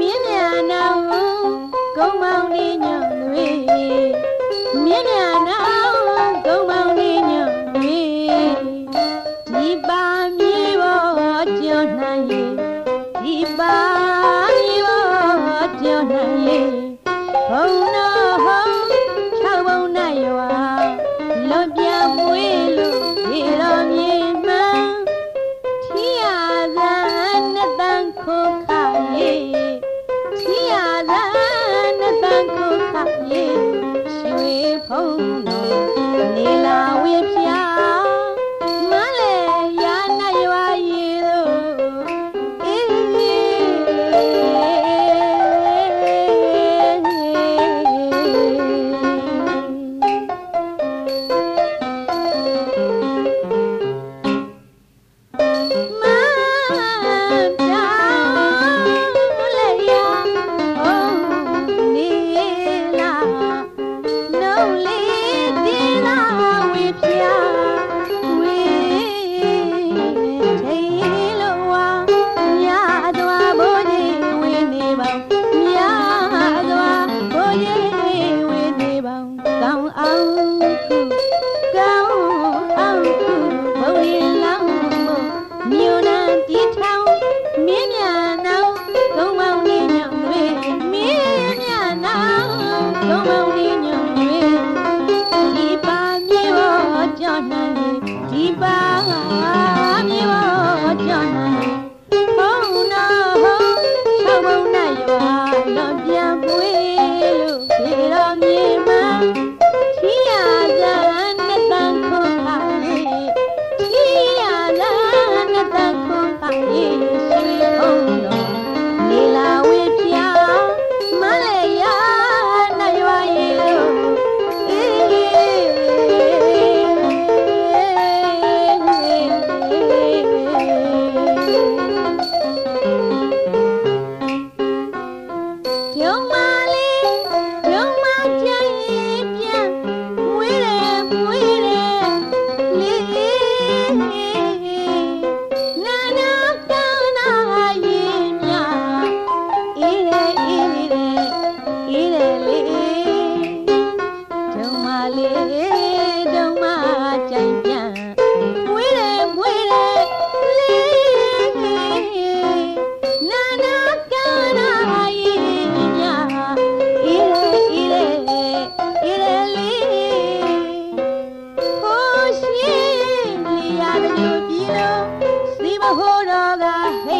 မြင်းမြာနောင်ဂုံမောင်လေးညွန့်သွေးမြင်းမြာနောင်ဂုံမောင်လေးညွန့်သွေးဒီပါမြေပေါ်ကျော်နိုင်ရဲ့ဒီပါမြေပေါ်ကျော်နိုင်ရဲ့ဘုံ Oh no. ကြူပြီလို့